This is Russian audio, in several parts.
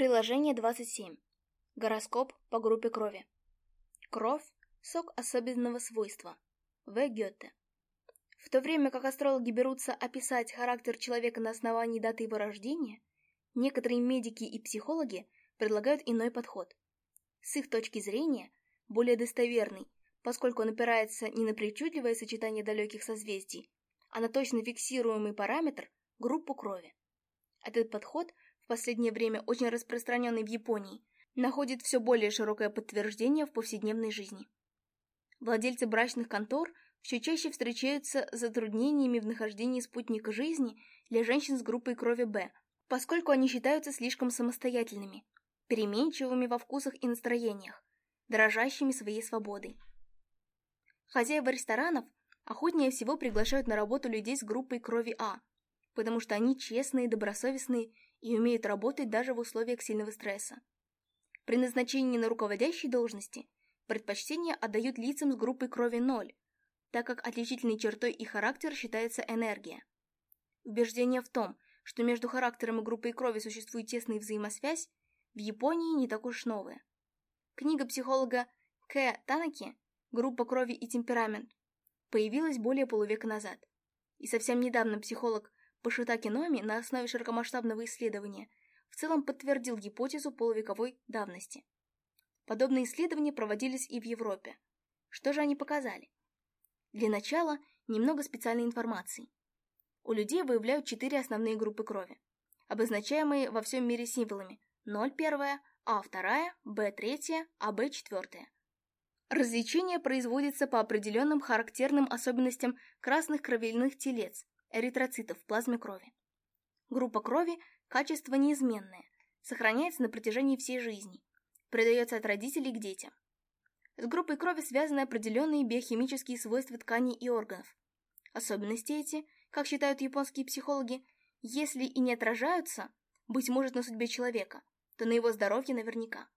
Приложение 27. Гороскоп по группе крови. Кровь – сок особенного свойства. В. Гёте. В то время как астрологи берутся описать характер человека на основании даты его рождения, некоторые медики и психологи предлагают иной подход. С их точки зрения, более достоверный, поскольку он опирается не на причудливое сочетание далеких созвездий, а на точно фиксируемый параметр – группу крови. Этот подход – последнее время очень распространенный в Японии, находит все более широкое подтверждение в повседневной жизни. Владельцы брачных контор все чаще встречаются с затруднениями в нахождении спутника жизни для женщин с группой крови Б, поскольку они считаются слишком самостоятельными, переменчивыми во вкусах и настроениях, дорожащими своей свободой. Хозяева ресторанов охотнее всего приглашают на работу людей с группой крови А, потому что они честные, добросовестные и умеют работать даже в условиях сильного стресса. При назначении на руководящие должности предпочтение отдают лицам с группой крови 0, так как отличительной чертой и характер считается энергия. Убеждение в том, что между характером и группой крови существует тесная взаимосвязь, в Японии не так уж новое. Книга психолога К. Танаки «Группа крови и темперамент» появилась более полувека назад. И совсем недавно психолог Пашитаки Номи на основе широкомасштабного исследования в целом подтвердил гипотезу полувековой давности. Подобные исследования проводились и в Европе. Что же они показали? Для начала немного специальной информации. У людей выявляют четыре основные группы крови, обозначаемые во всем мире символами 0,1, А2, Б3, АБ4. Различение производится по определенным характерным особенностям красных кровяных телец эритроцитов в плазме крови. Группа крови – качество неизменное, сохраняется на протяжении всей жизни, передается от родителей к детям. С группой крови связаны определенные биохимические свойства тканей и органов. Особенности эти, как считают японские психологи, если и не отражаются, быть может, на судьбе человека, то на его здоровье наверняка.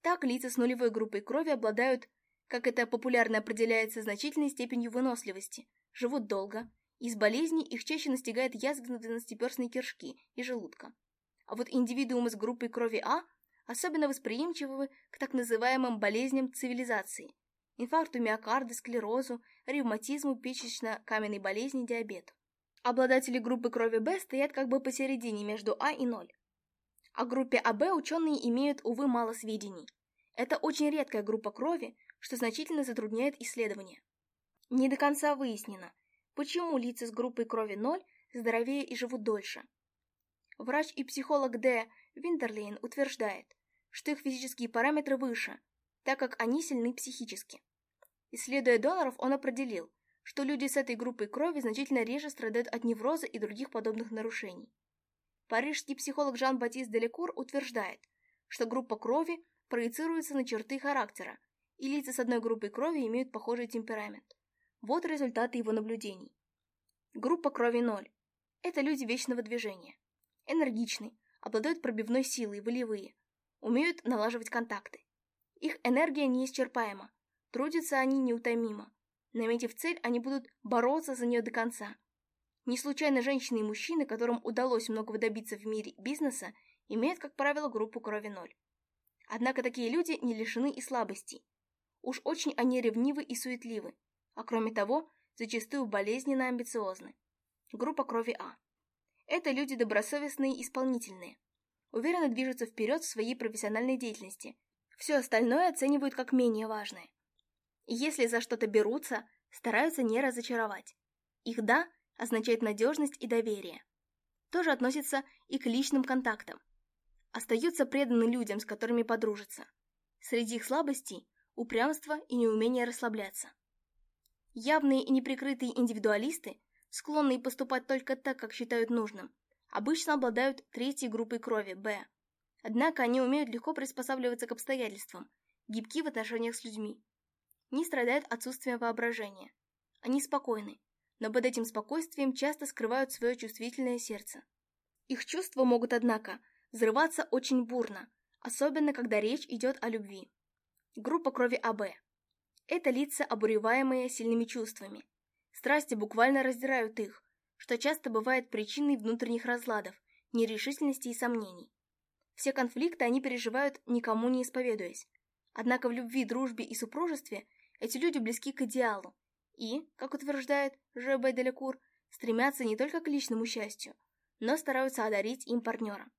Так лица с нулевой группой крови обладают, как это популярно определяется, значительной степенью выносливости, живут долго, из болезней их чаще настигает язвенно двенадцатиперстной кишки и желудка. А вот индивидуумы с группой крови А особенно восприимчивы к так называемым болезням цивилизации – инфаркту миокарда, склерозу, ревматизму, печечно-каменной болезни, диабету. Обладатели группы крови Б стоят как бы посередине между А и 0. О группе АБ ученые имеют, увы, мало сведений. Это очень редкая группа крови, что значительно затрудняет исследования. Не до конца выяснено, Почему лица с группой крови 0 здоровее и живут дольше? Врач и психолог Д. Винтерлейн утверждает, что их физические параметры выше, так как они сильны психически. Исследуя доноров, он определил, что люди с этой группой крови значительно реже страдают от невроза и других подобных нарушений. Парижский психолог Жан-Батист Делекур утверждает, что группа крови проецируется на черты характера, и лица с одной группой крови имеют похожий темперамент. Вот результаты его наблюдений. Группа крови 0. Это люди вечного движения. Энергичны, обладают пробивной силой, волевые. Умеют налаживать контакты. Их энергия неисчерпаема. Трудятся они неутомимо. Наметив цель, они будут бороться за нее до конца. Не случайно женщины и мужчины, которым удалось многого добиться в мире бизнеса, имеют, как правило, группу крови 0. Однако такие люди не лишены и слабостей. Уж очень они ревнивы и суетливы, а кроме того, зачастую болезненно амбициозны. Группа крови А. Это люди добросовестные и исполнительные. Уверенно движутся вперед в своей профессиональной деятельности. Все остальное оценивают как менее важное. Если за что-то берутся, стараются не разочаровать. Их «да» означает надежность и доверие. Тоже относится и к личным контактам. Остаются преданы людям, с которыми подружатся. Среди их слабостей – упрямство и неумение расслабляться. Явные и неприкрытые индивидуалисты, склонные поступать только так, как считают нужным, обычно обладают третьей группой крови, Б. Однако они умеют легко приспосабливаться к обстоятельствам, гибки в отношениях с людьми. Не страдают отсутствием воображения. Они спокойны, но под этим спокойствием часто скрывают свое чувствительное сердце. Их чувства могут, однако, взрываться очень бурно, особенно когда речь идет о любви. Группа крови АБ это лица, обуреваемые сильными чувствами. Страсти буквально раздирают их, что часто бывает причиной внутренних разладов, нерешительности и сомнений. Все конфликты они переживают, никому не исповедуясь. Однако в любви, дружбе и супружестве эти люди близки к идеалу и, как утверждает Ж.Б. Делякур, стремятся не только к личному счастью, но стараются одарить им партнера.